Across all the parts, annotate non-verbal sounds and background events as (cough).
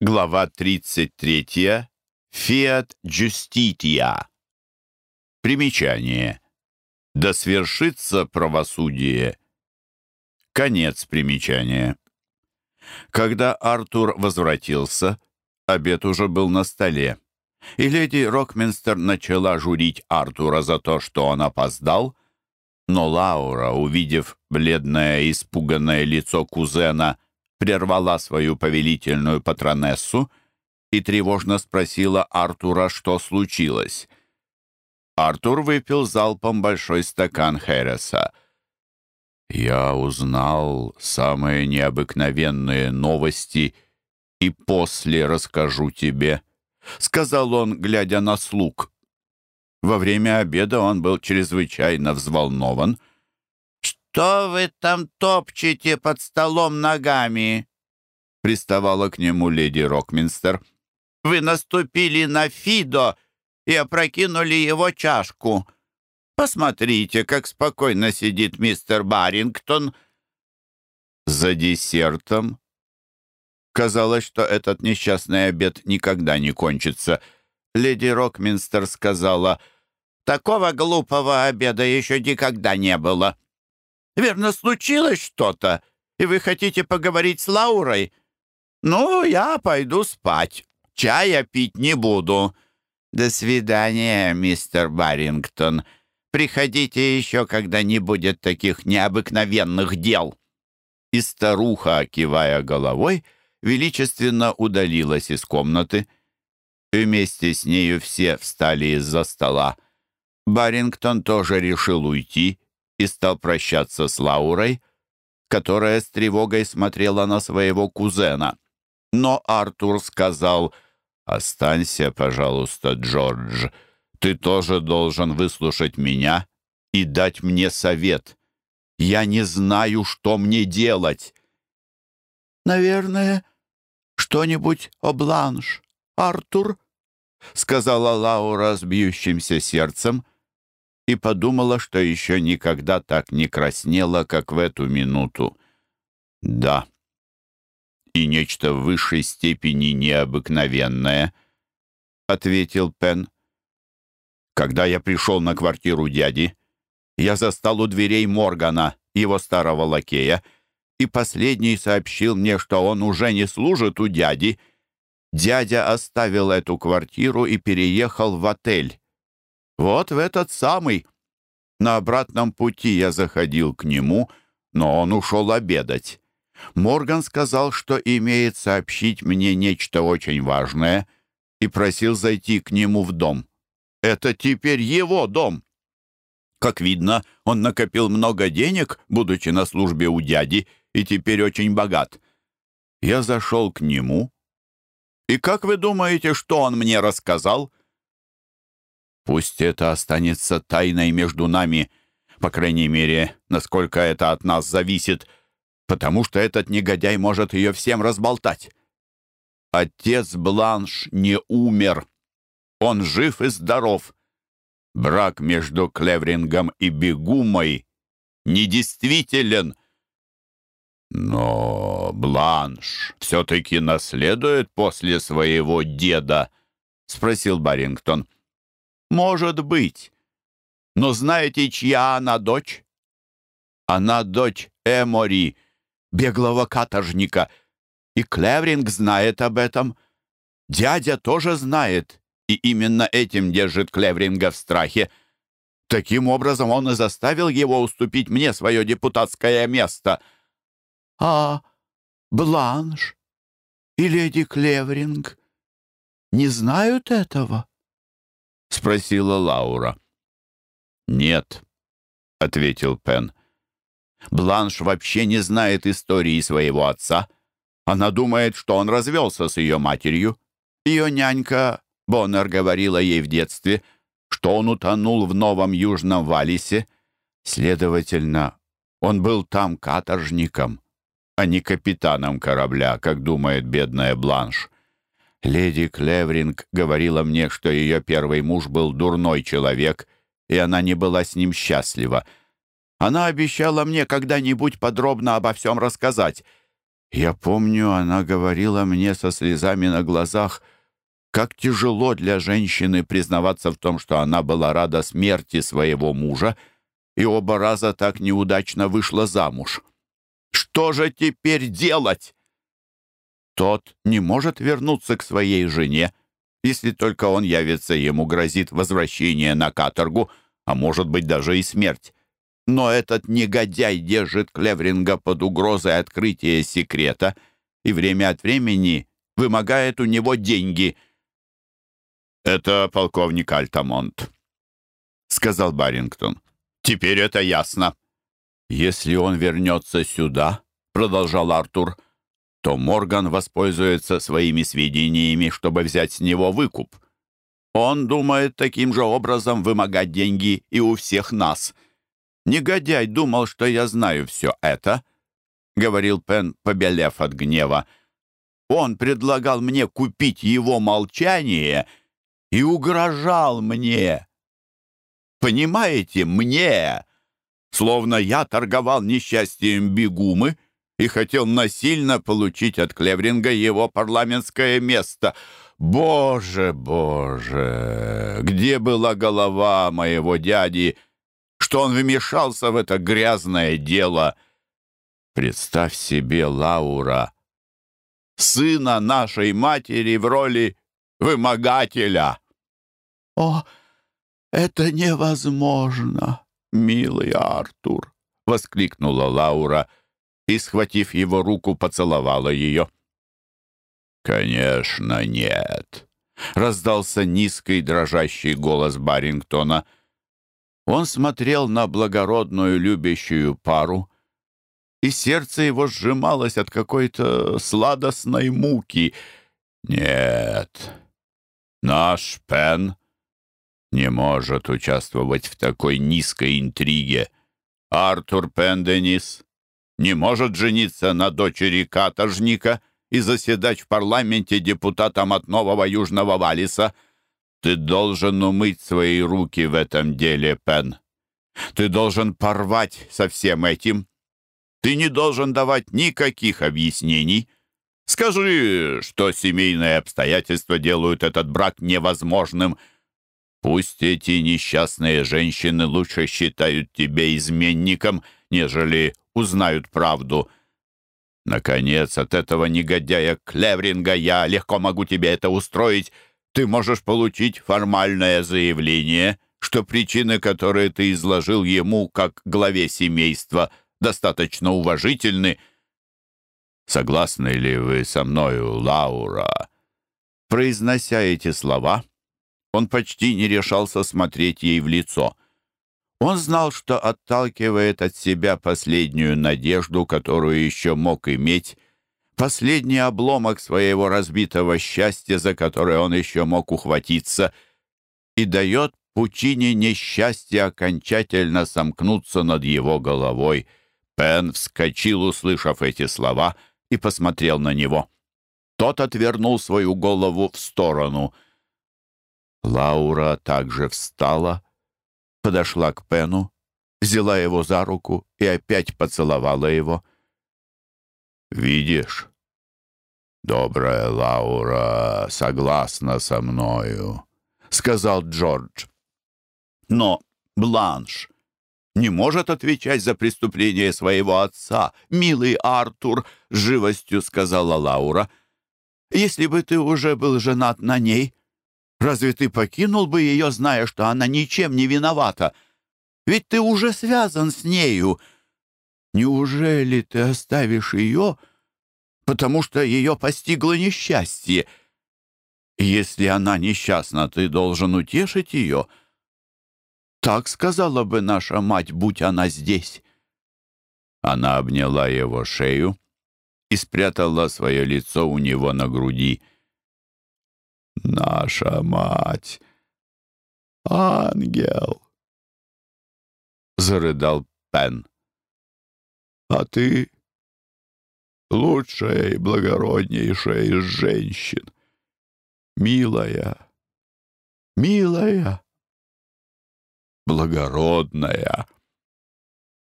Глава 33. Фиат Justitia. Примечание. Да свершится правосудие. Конец примечания. Когда Артур возвратился, обед уже был на столе, и леди Рокминстер начала журить Артура за то, что он опоздал, но Лаура, увидев бледное испуганное лицо кузена, прервала свою повелительную патронессу и тревожно спросила Артура, что случилось. Артур выпил залпом большой стакан Хереса. «Я узнал самые необыкновенные новости и после расскажу тебе», — сказал он, глядя на слуг. Во время обеда он был чрезвычайно взволнован — «Что вы там топчете под столом ногами?» Приставала к нему леди Рокминстер. «Вы наступили на Фидо и опрокинули его чашку. Посмотрите, как спокойно сидит мистер Барингтон». За десертом казалось, что этот несчастный обед никогда не кончится. Леди Рокминстер сказала, «Такого глупого обеда еще никогда не было». Верно, случилось что-то, и вы хотите поговорить с Лаурой? Ну, я пойду спать. Чая пить не буду. До свидания, мистер Барингтон. Приходите еще, когда не будет таких необыкновенных дел». И старуха, кивая головой, величественно удалилась из комнаты. Вместе с нею все встали из-за стола. Барингтон тоже решил уйти и стал прощаться с Лаурой, которая с тревогой смотрела на своего кузена. Но Артур сказал, «Останься, пожалуйста, Джордж. Ты тоже должен выслушать меня и дать мне совет. Я не знаю, что мне делать». «Наверное, что-нибудь о Бланш, Артур?» — сказала Лаура с бьющимся сердцем — и подумала, что еще никогда так не краснела, как в эту минуту. «Да, и нечто в высшей степени необыкновенное», — ответил Пен. «Когда я пришел на квартиру дяди, я застал у дверей Моргана, его старого лакея, и последний сообщил мне, что он уже не служит у дяди. Дядя оставил эту квартиру и переехал в отель. Вот в этот самый. На обратном пути я заходил к нему, но он ушел обедать. Морган сказал, что имеет сообщить мне нечто очень важное и просил зайти к нему в дом. Это теперь его дом. Как видно, он накопил много денег, будучи на службе у дяди, и теперь очень богат. Я зашел к нему. И как вы думаете, что он мне рассказал? — Пусть это останется тайной между нами, по крайней мере, насколько это от нас зависит, потому что этот негодяй может ее всем разболтать. Отец Бланш не умер. Он жив и здоров. Брак между Клеврингом и Бегумой недействителен. Но Бланш все-таки наследует после своего деда, — спросил Барингтон. Может быть. Но знаете, чья она дочь? Она дочь Эмори, беглого каторжника. И Клевринг знает об этом. Дядя тоже знает, и именно этим держит Клевринга в страхе. Таким образом, он и заставил его уступить мне свое депутатское место. А Бланш и леди Клевринг не знают этого? — спросила Лаура. «Нет», — ответил Пен. «Бланш вообще не знает истории своего отца. Она думает, что он развелся с ее матерью. Ее нянька Боннер говорила ей в детстве, что он утонул в Новом Южном Валисе. Следовательно, он был там каторжником, а не капитаном корабля, как думает бедная Бланш. Леди Клевринг говорила мне, что ее первый муж был дурной человек, и она не была с ним счастлива. Она обещала мне когда-нибудь подробно обо всем рассказать. Я помню, она говорила мне со слезами на глазах, как тяжело для женщины признаваться в том, что она была рада смерти своего мужа и оба раза так неудачно вышла замуж. Что же теперь делать? Тот не может вернуться к своей жене, если только он явится, ему грозит возвращение на каторгу, а может быть даже и смерть. Но этот негодяй держит Клевринга под угрозой открытия секрета и время от времени вымогает у него деньги. «Это полковник Альтамонт», — сказал Барингтон. «Теперь это ясно». «Если он вернется сюда», — продолжал Артур, то Морган воспользуется своими сведениями, чтобы взять с него выкуп. Он думает таким же образом вымогать деньги и у всех нас. Негодяй думал, что я знаю все это, — говорил Пен, побелев от гнева. Он предлагал мне купить его молчание и угрожал мне. Понимаете, мне, словно я торговал несчастьем бегумы и хотел насильно получить от Клевринга его парламентское место. Боже, боже, где была голова моего дяди, что он вмешался в это грязное дело? Представь себе, Лаура, сына нашей матери в роли вымогателя. «О, это невозможно, милый Артур!» — воскликнула Лаура — и, схватив его руку, поцеловала ее. «Конечно, нет», — раздался низкий дрожащий голос Барингтона. Он смотрел на благородную любящую пару, и сердце его сжималось от какой-то сладостной муки. «Нет, наш Пен не может участвовать в такой низкой интриге. Артур Пенденис не может жениться на дочери каторжника и заседать в парламенте депутатом от Нового Южного Валиса. Ты должен умыть свои руки в этом деле, Пен. Ты должен порвать со всем этим. Ты не должен давать никаких объяснений. Скажи, что семейные обстоятельства делают этот брак невозможным. Пусть эти несчастные женщины лучше считают тебя изменником, нежели узнают правду. Наконец, от этого негодяя Клевринга я легко могу тебе это устроить. Ты можешь получить формальное заявление, что причины, которые ты изложил ему как главе семейства, достаточно уважительны. Согласны ли вы со мною, Лаура? Произнося эти слова, он почти не решался смотреть ей в лицо — он знал, что отталкивает от себя последнюю надежду, которую еще мог иметь, последний обломок своего разбитого счастья, за которое он еще мог ухватиться, и дает пучине несчастья окончательно сомкнуться над его головой. Пен вскочил, услышав эти слова, и посмотрел на него. Тот отвернул свою голову в сторону. Лаура также встала подошла к Пену, взяла его за руку и опять поцеловала его. «Видишь, добрая Лаура согласна со мною», — сказал Джордж. «Но Бланш не может отвечать за преступление своего отца, милый Артур», — живостью сказала Лаура. «Если бы ты уже был женат на ней, Разве ты покинул бы ее, зная, что она ничем не виновата? Ведь ты уже связан с нею. Неужели ты оставишь ее, потому что ее постигло несчастье? Если она несчастна, ты должен утешить ее. Так сказала бы наша мать, будь она здесь. Она обняла его шею и спрятала свое лицо у него на груди — наша мать! Ангел!» Зарыдал Пен. «А ты лучшая и благороднейшая из женщин, милая, милая, благородная.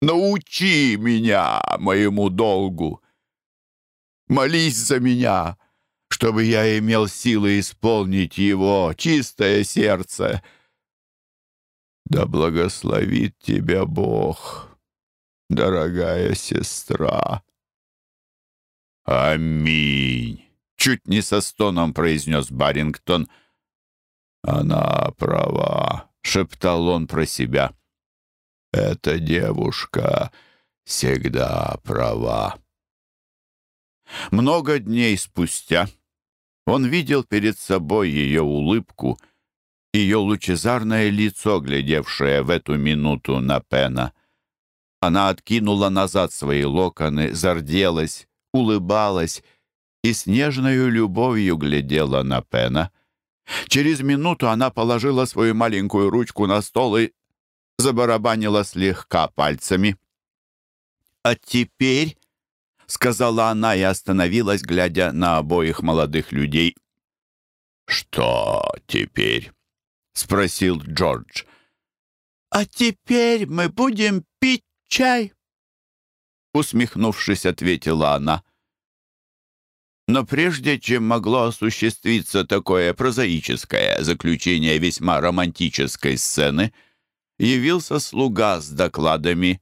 Научи меня моему долгу. молись за меня, чтобы я имел силы исполнить его чистое сердце. Да благословит тебя Бог, дорогая сестра. Аминь. Чуть не со стоном произнес Барингтон. Она права, шептал он про себя. Эта девушка всегда права. Много дней спустя он видел перед собой ее улыбку, ее лучезарное лицо, глядевшее в эту минуту на Пена. Она откинула назад свои локоны, зарделась, улыбалась и с нежной любовью глядела на Пена. Через минуту она положила свою маленькую ручку на стол и забарабанила слегка пальцами. «А теперь...» — сказала она и остановилась, глядя на обоих молодых людей. «Что теперь?» — спросил Джордж. «А теперь мы будем пить чай», — усмехнувшись, ответила она. Но прежде чем могло осуществиться такое прозаическое заключение весьма романтической сцены, явился слуга с докладами,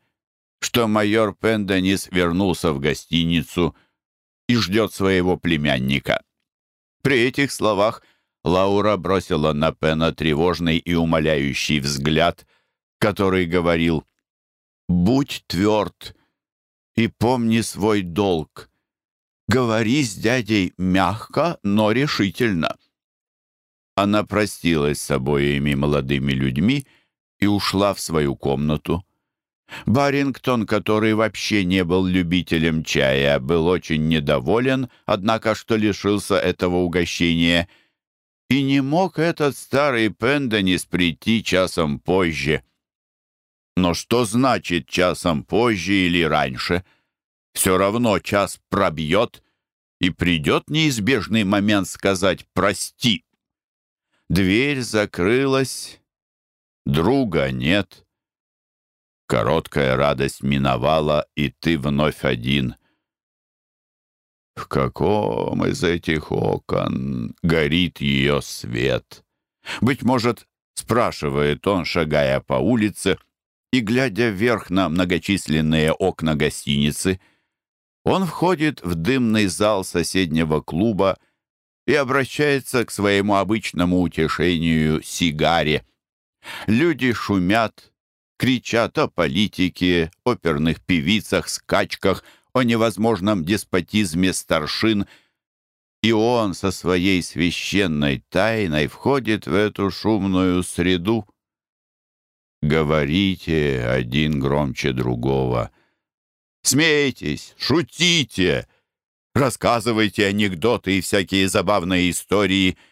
что майор Пенденис вернулся в гостиницу и ждет своего племянника. При этих словах Лаура бросила на Пена тревожный и умоляющий взгляд, который говорил «Будь тверд и помни свой долг. Говори с дядей мягко, но решительно». Она простилась с обоими молодыми людьми и ушла в свою комнату. Барингтон, который вообще не был любителем чая, был очень недоволен, однако что лишился этого угощения. И не мог этот старый Пенденис прийти часом позже. Но что значит часом позже или раньше? Все равно час пробьет, и придет неизбежный момент сказать «прости». Дверь закрылась, друга нет — Короткая радость миновала, и ты вновь один. В каком из этих окон горит ее свет? Быть может, спрашивает он, шагая по улице и глядя вверх на многочисленные окна гостиницы. Он входит в дымный зал соседнего клуба и обращается к своему обычному утешению сигаре. Люди шумят, кричат о политике, оперных певицах, скачках, о невозможном деспотизме старшин, и он со своей священной тайной входит в эту шумную среду. Говорите один громче другого. Смейтесь, шутите, рассказывайте анекдоты и всякие забавные истории —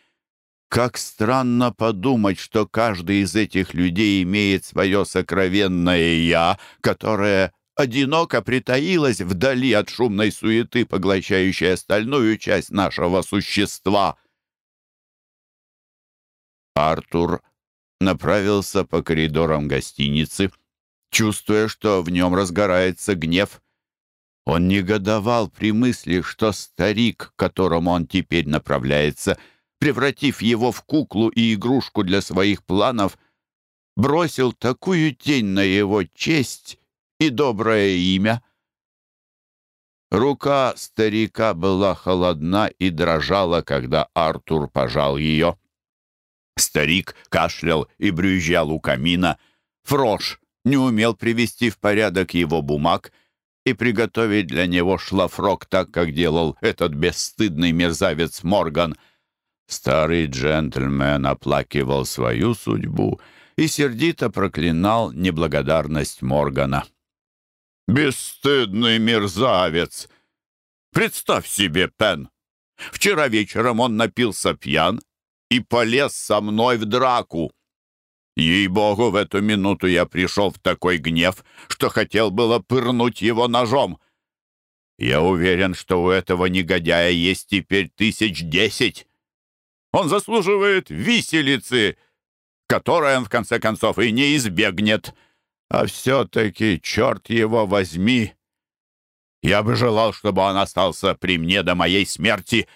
как странно подумать, что каждый из этих людей имеет свое сокровенное «я», которое одиноко притаилось вдали от шумной суеты, поглощающей остальную часть нашего существа. Артур направился по коридорам гостиницы, чувствуя, что в нем разгорается гнев. Он негодовал при мысли, что старик, к которому он теперь направляется — превратив его в куклу и игрушку для своих планов, бросил такую тень на его честь и доброе имя. Рука старика была холодна и дрожала, когда Артур пожал ее. Старик кашлял и брюзжал у камина. Фрош не умел привести в порядок его бумаг и приготовить для него шлафрок так, как делал этот бесстыдный мерзавец Морган — Старый джентльмен оплакивал свою судьбу и сердито проклинал неблагодарность Моргана. «Бесстыдный мерзавец! Представь себе, Пен! Вчера вечером он напился пьян и полез со мной в драку. Ей-богу, в эту минуту я пришел в такой гнев, что хотел было пырнуть его ножом. Я уверен, что у этого негодяя есть теперь тысяч десять. Он заслуживает виселицы, которой он, в конце концов, и не избегнет. А все-таки, черт его возьми, Я бы желал, чтобы он остался при мне до моей смерти.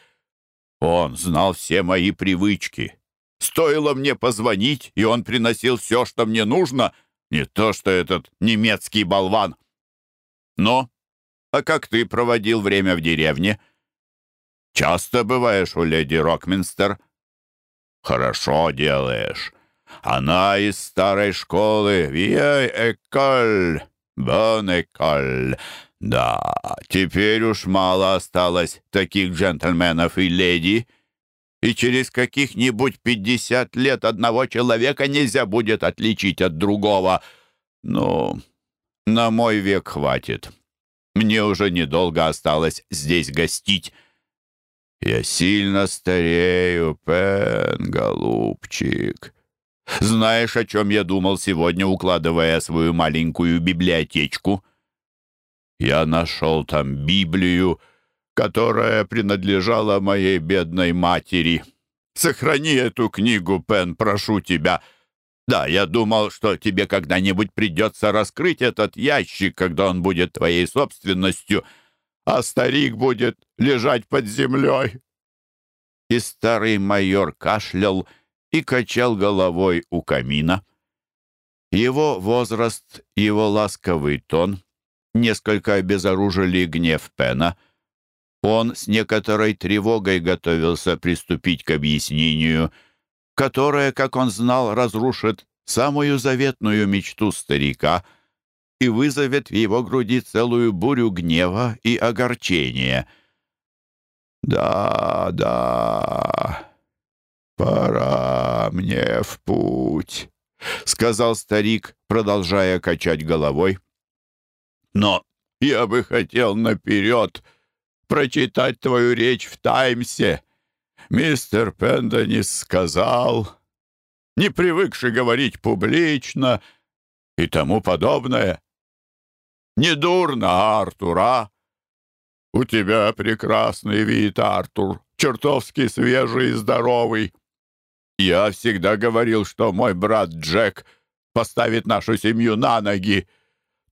Он знал все мои привычки. Стоило мне позвонить, и он приносил все, что мне нужно, не то что этот немецкий болван. Но, а как ты проводил время в деревне? Часто бываешь у леди Рокминстер? Хорошо делаешь. Она из старой школы. Вией эколь, бон эколь. Да, теперь уж мало осталось таких джентльменов и леди, и через каких-нибудь пятьдесят лет одного человека нельзя будет отличить от другого. Ну, на мой век хватит. Мне уже недолго осталось здесь гостить. Я сильно старею, Пен, голубчик. Знаешь, о чем я думал сегодня, укладывая свою маленькую библиотечку? Я нашел там Библию, которая принадлежала моей бедной матери. Сохрани эту книгу, Пен, прошу тебя. Да, я думал, что тебе когда-нибудь придется раскрыть этот ящик, когда он будет твоей собственностью, а старик будет лежать под землей. И старый майор кашлял и качал головой у камина. Его возраст, его ласковый тон несколько обезоружили гнев Пена. Он с некоторой тревогой готовился приступить к объяснению, которое, как он знал, разрушит самую заветную мечту старика и вызовет в его груди целую бурю гнева и огорчения. «Да, да, пора мне в путь», — сказал старик, продолжая качать головой. Но я бы хотел наперед прочитать твою речь в «Таймсе». Мистер Пенденис сказал, не привыкший говорить публично и тому подобное. Недурно, Артур, а? У тебя прекрасный вид, Артур, чертовски свежий и здоровый. Я всегда говорил, что мой брат Джек поставит нашу семью на ноги.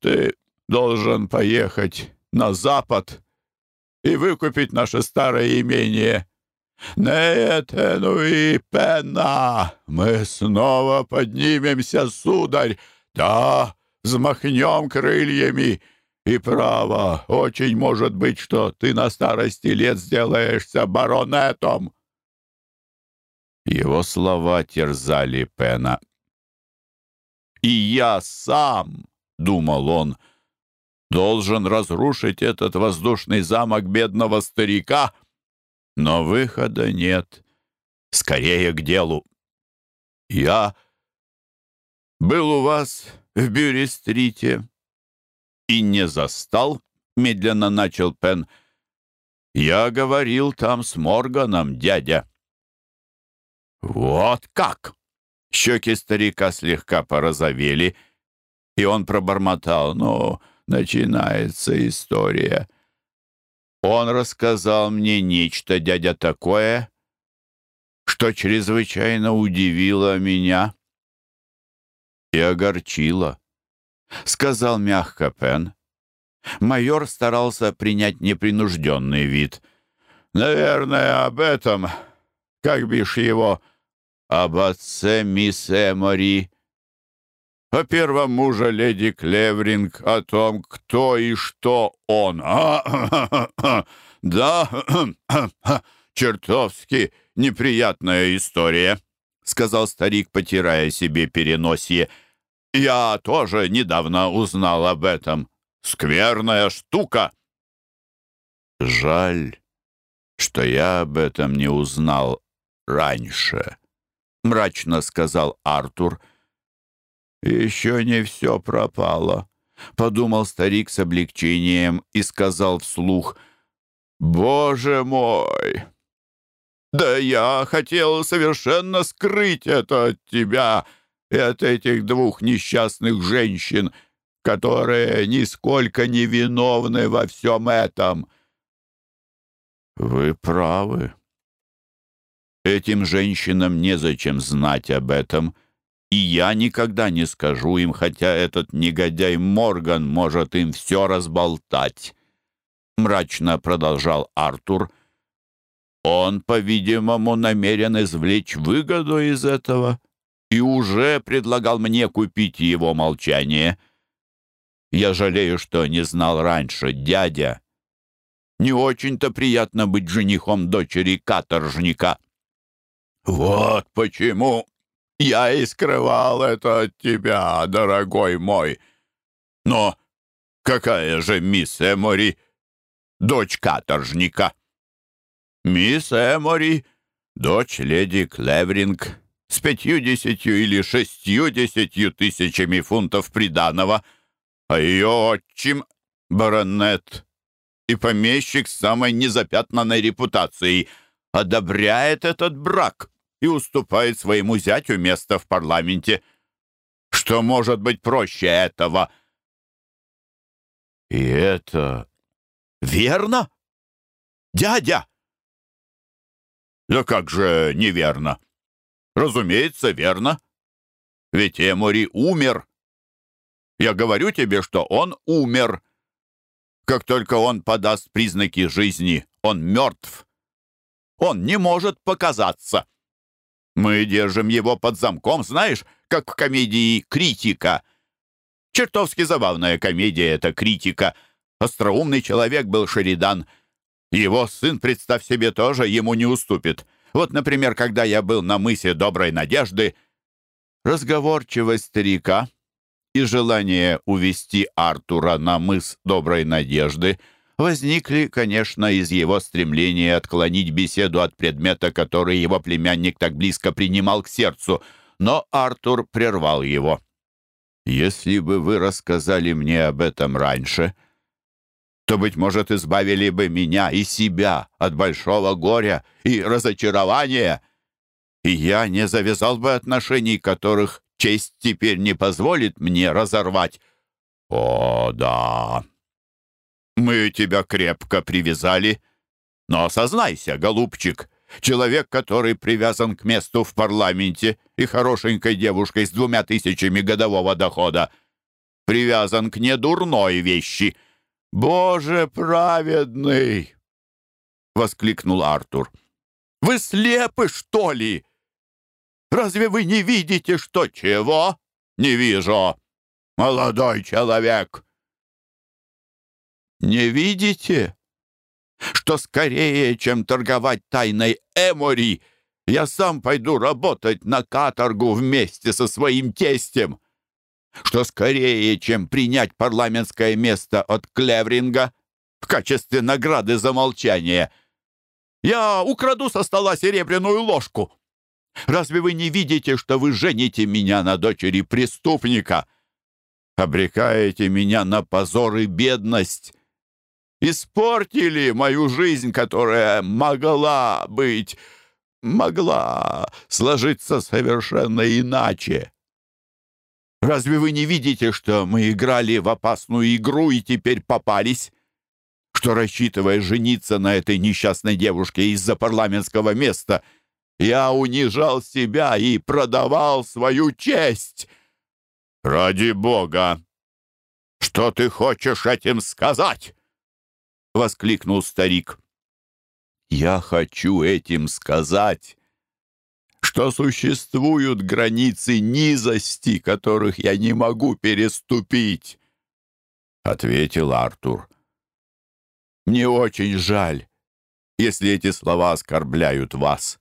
Ты должен поехать на запад и выкупить наше старое имение. Нет, и пена, мы снова поднимемся, сударь, да, взмахнем крыльями, и право, очень может быть, что ты на старости лет сделаешься баронетом. Его слова терзали Пена. «И я сам», — думал он, — должен разрушить этот воздушный замок бедного старика. Но выхода нет. Скорее к делу. Я был у вас в Бюри-стрите и не застал, медленно начал Пен. Я говорил там с Морганом, дядя. Вот как! Щеки старика слегка порозовели, и он пробормотал. Ну, начинается история. Он рассказал мне нечто, дядя, такое, что чрезвычайно удивило меня и огорчило. Сказал мягко Пен. Майор старался принять непринужденный вид. «Наверное, об этом, как бишь его, об отце мисс Эмори о первом муже леди Клевринг, о том, кто и что он. А, (coughs) да, (coughs) чертовски неприятная история, сказал старик, потирая себе переносье. Я тоже недавно узнал об этом. Скверная штука. Жаль, что я об этом не узнал раньше, мрачно сказал Артур. — «Еще не все пропало», — подумал старик с облегчением и сказал вслух, «Боже мой! Да я хотел совершенно скрыть это от тебя и от этих двух несчастных женщин, которые нисколько не виновны во всем этом». «Вы правы. Этим женщинам незачем знать об этом» и я никогда не скажу им, хотя этот негодяй Морган может им все разболтать. — мрачно продолжал Артур, — «он, по-видимому, намерен извлечь выгоду из этого и уже предлагал мне купить его молчание. Я жалею, что не знал раньше, дядя. Не очень-то приятно быть женихом дочери каторжника». «Вот почему я и скрывал это от тебя, дорогой мой. Но какая же мисс Эмори, дочь каторжника?» «Мисс Эмори, дочь леди Клевринг, с пятью-десятью или шестью-десятью тысячами фунтов приданого, а ее отчим — баронет и помещик с самой незапятнанной репутацией одобряет этот брак» и уступает своему зятю место в парламенте. Что может быть проще этого? И это верно? Дядя? Да как же неверно? Разумеется, верно. Ведь Эмори умер. Я говорю тебе, что он умер. Как только он подаст признаки жизни, он мертв. Он не может показаться. Мы держим его под замком, знаешь, как в комедии «Критика». Чертовски забавная комедия эта «Критика». Остроумный человек был Шеридан. Его сын, представь себе, тоже ему не уступит. Вот, например, когда я был на мысе Доброй Надежды, разговорчивость старика и желание увести Артура на мыс Доброй Надежды — возникли, конечно, из его стремления отклонить беседу от предмета, который его племянник так близко принимал к сердцу, но Артур прервал его. «Если бы вы рассказали мне об этом раньше, то, быть может, избавили бы меня и себя от большого горя и разочарования, и я не завязал бы отношений, которых честь теперь не позволит мне разорвать». «О, да!» Мы тебя крепко привязали. Но осознайся, голубчик, человек, который привязан к месту в парламенте и хорошенькой девушкой с двумя тысячами годового дохода, привязан к недурной вещи. «Боже праведный!» — воскликнул Артур. «Вы слепы, что ли? Разве вы не видите, что чего?» «Не вижу. Молодой человек, не видите, что скорее, чем торговать тайной Эмори, я сам пойду работать на каторгу вместе со своим тестем? Что скорее, чем принять парламентское место от Клевринга в качестве награды за молчание, я украду со стола серебряную ложку? Разве вы не видите, что вы жените меня на дочери преступника? Обрекаете меня на позор и бедность?» испортили мою жизнь, которая могла быть, могла сложиться совершенно иначе. Разве вы не видите, что мы играли в опасную игру и теперь попались? Что, рассчитывая жениться на этой несчастной девушке из-за парламентского места, я унижал себя и продавал свою честь? Ради Бога! Что ты хочешь этим сказать? — воскликнул старик. «Я хочу этим сказать, что существуют границы низости, которых я не могу переступить», — ответил Артур. «Мне очень жаль, если эти слова оскорбляют вас,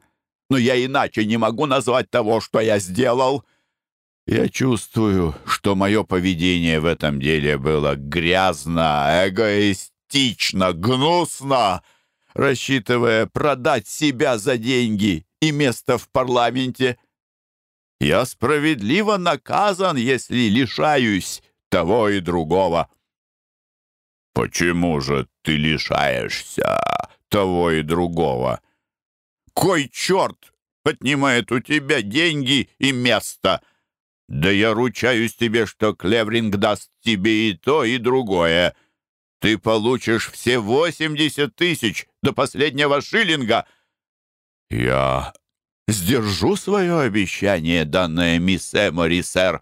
но я иначе не могу назвать того, что я сделал». Я чувствую, что мое поведение в этом деле было грязно, эгоистично, гнусно, рассчитывая продать себя за деньги и место в парламенте. Я справедливо наказан, если лишаюсь того и другого. Почему же ты лишаешься того и другого? Кой черт отнимает у тебя деньги и место? Да я ручаюсь тебе, что Клевринг даст тебе и то, и другое ты получишь все восемьдесят тысяч до последнего шиллинга. Я сдержу свое обещание, данное мисс Эмори, сэр.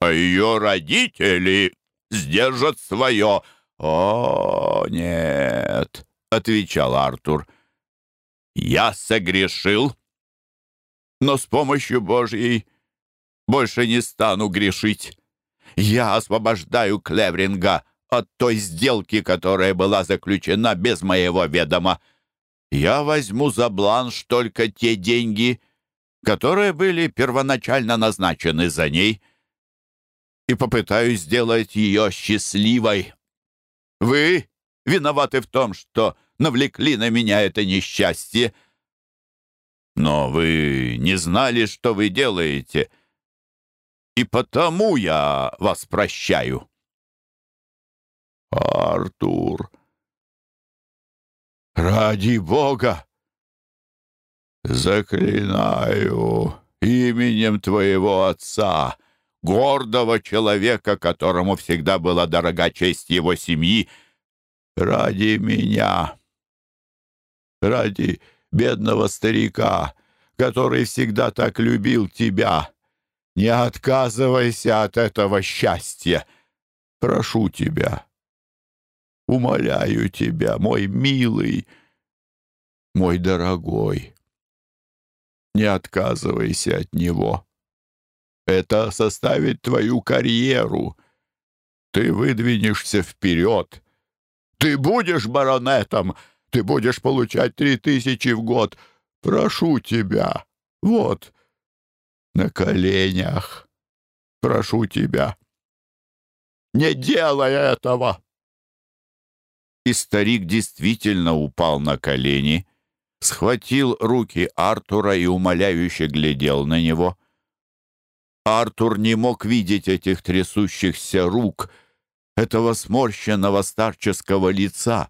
А ее родители сдержат свое, «О, нет», — отвечал Артур. «Я согрешил, но с помощью Божьей больше не стану грешить. Я освобождаю Клевринга от той сделки, которая была заключена без моего ведома. Я возьму за бланш только те деньги, которые были первоначально назначены за ней, и попытаюсь сделать ее счастливой. Вы виноваты в том, что навлекли на меня это несчастье. Но вы не знали, что вы делаете, и потому я вас прощаю. Артур, ради Бога, заклинаю именем твоего отца, гордого человека, которому всегда была дорога честь его семьи, ради меня, ради бедного старика, который всегда так любил тебя. Не отказывайся от этого счастья. Прошу тебя, умоляю тебя, мой милый, мой дорогой. Не отказывайся от него. Это составит твою карьеру. Ты выдвинешься вперед. Ты будешь баронетом. Ты будешь получать три тысячи в год. Прошу тебя. Вот, на коленях. Прошу тебя. Не делай этого!» И старик действительно упал на колени, схватил руки Артура и умоляюще глядел на него. Артур не мог видеть этих трясущихся рук, этого сморщенного старческого лица,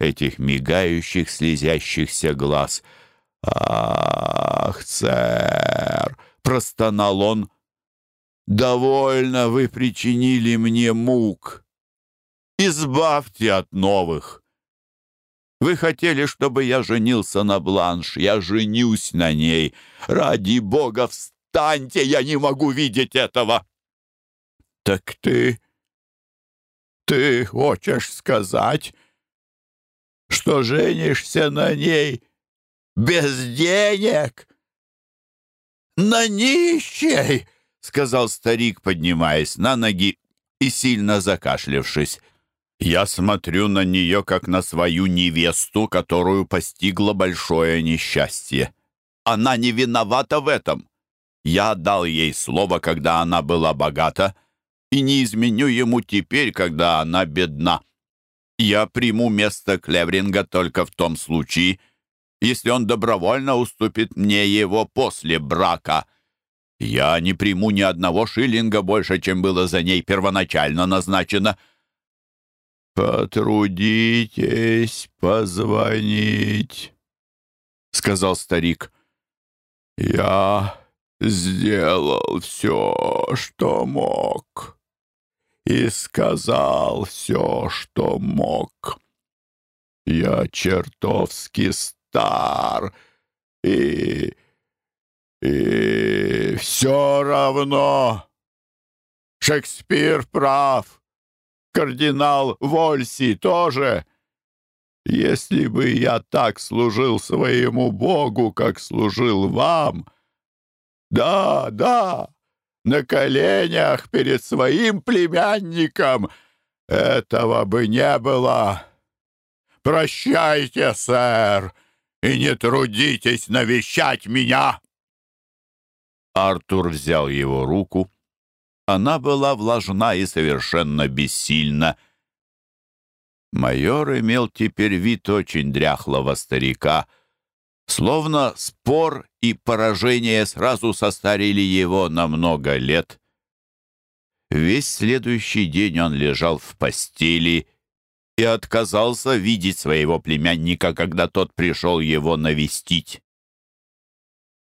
этих мигающих, слезящихся глаз. «Ах, сэр!» — простонал он. «Довольно вы причинили мне мук. Избавьте от новых. Вы хотели, чтобы я женился на Бланш. Я женюсь на ней. Ради бога, встаньте, я не могу видеть этого!» «Так ты... ты хочешь сказать, что женишься на ней без денег?» «На нищей!» — сказал старик, поднимаясь на ноги и сильно закашлявшись. «Я смотрю на нее, как на свою невесту, которую постигло большое несчастье. Она не виновата в этом. Я дал ей слово, когда она была богата, и не изменю ему теперь, когда она бедна. Я приму место Клевринга только в том случае, если он добровольно уступит мне его после брака. Я не приму ни одного шиллинга больше, чем было за ней первоначально назначено». «Потрудитесь позвонить», — сказал старик. «Я сделал все, что мог, и сказал все, что мог. Я чертовски стар, и... и все равно. Шекспир прав. Кардинал Вольси тоже. Если бы я так служил своему Богу, как служил вам... Да, да, на коленях перед своим племянником этого бы не было. Прощайте, сэр, и не трудитесь навещать меня!» Артур взял его руку. Она была влажна и совершенно бессильна. Майор имел теперь вид очень дряхлого старика, словно спор и поражение сразу состарили его на много лет. Весь следующий день он лежал в постели и отказался видеть своего племянника, когда тот пришел его навестить.